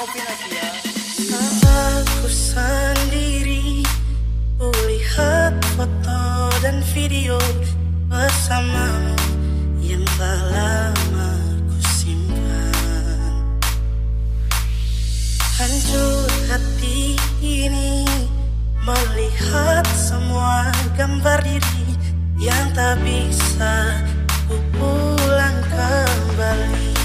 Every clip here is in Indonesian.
Aku sendiri Kulihat foto dan video Bersamamu Yang tak lama ku simpan. Hancur hati ini Melihat semua gambar diri Yang tak bisa ku pulang kembali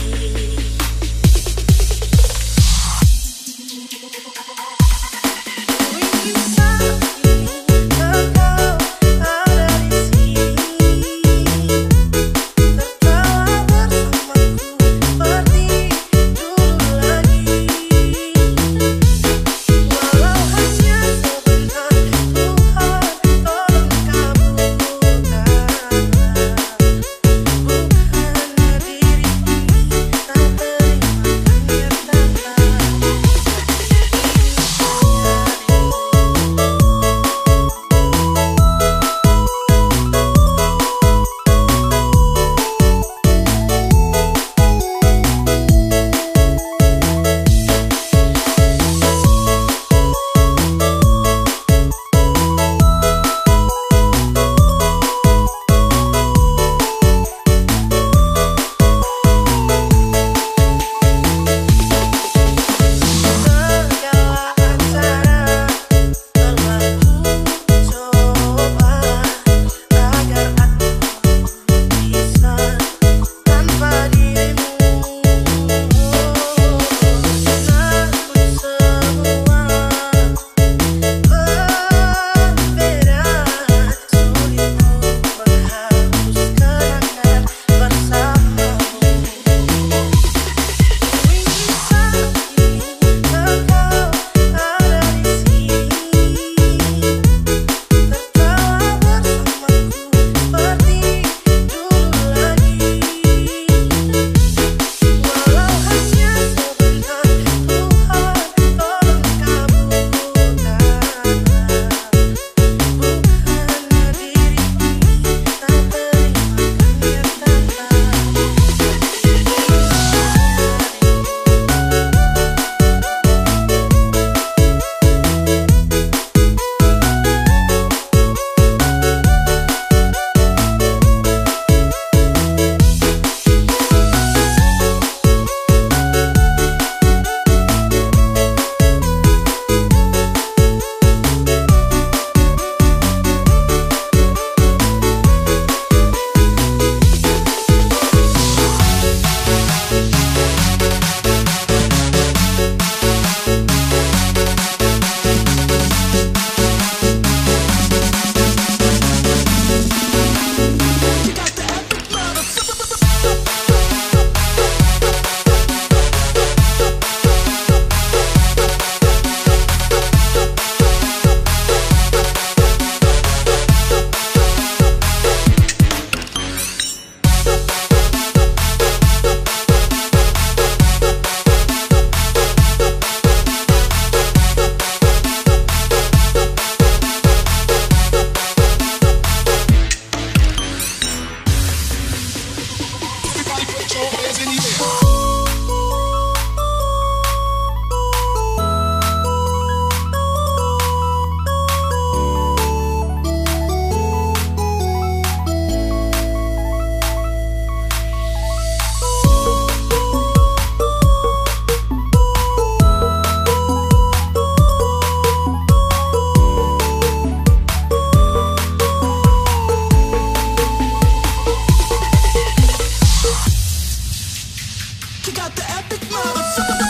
Put your hands in the air. got the epic mode.